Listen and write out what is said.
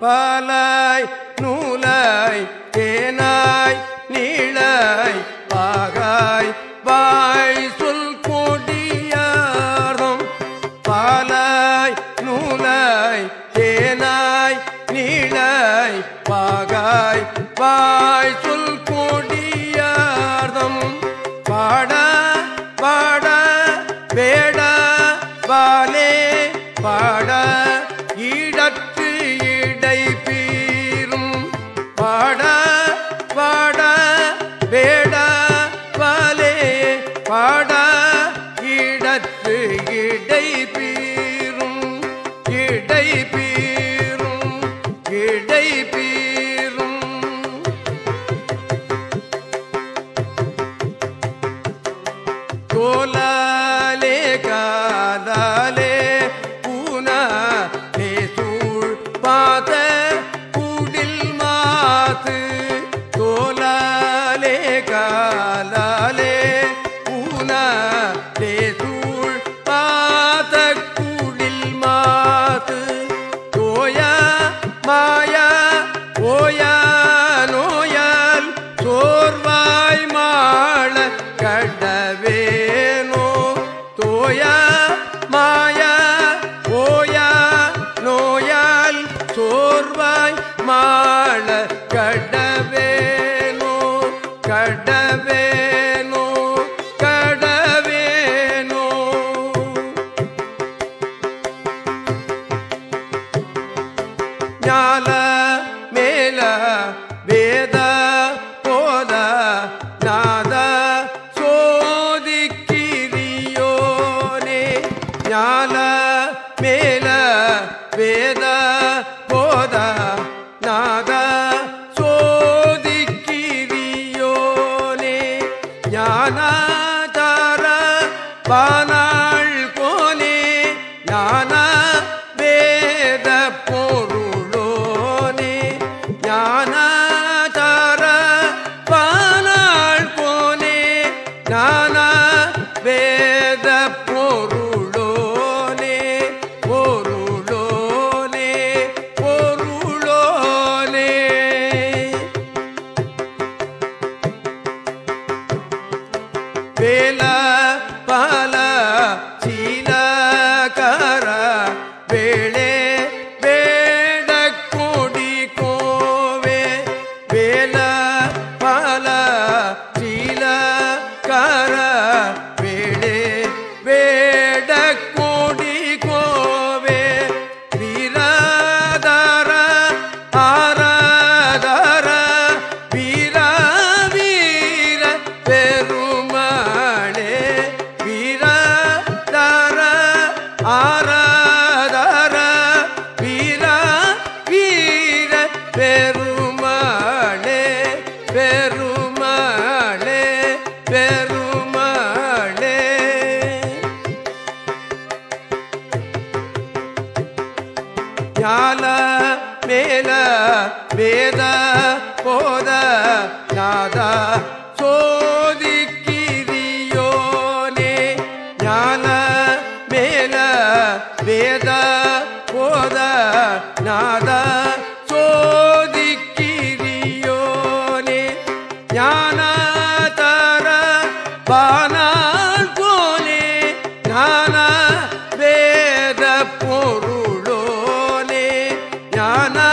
பாலாய் நூலாய் தேனாய் நீளாய் பாகாய் வாய் சொல் கொடியார்தம் பாலாய் நூலாய் தேனாய் நீளாய் பாகாய் வாய் சொல் கொடியார்தம் பாட பாட வேட பாலே தோலாலே காலாலே பூனா சூழ் பாத கடவேனோ கடவேனோ. ஞால பானாள் போலே ஞான வேத பொருளோனே. ஞானாதார பானாள் போலே ஞான வேத பொருளோனே. பொருளோனே பொருளோனே. வேலா ವೇಳೆ ஞான மேல வேத போத நாதா சோதிக்கிரியோனே ஞான மேல வேத போத நாதா ஞான